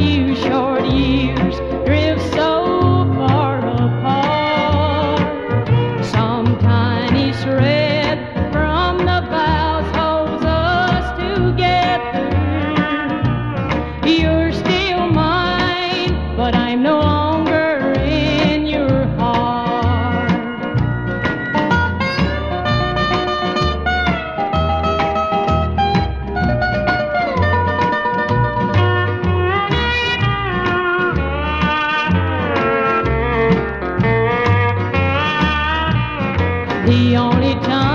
few short years drift so far apart. Some tiny thread from the vows holds us together. You're still mine, but I'm no the only time.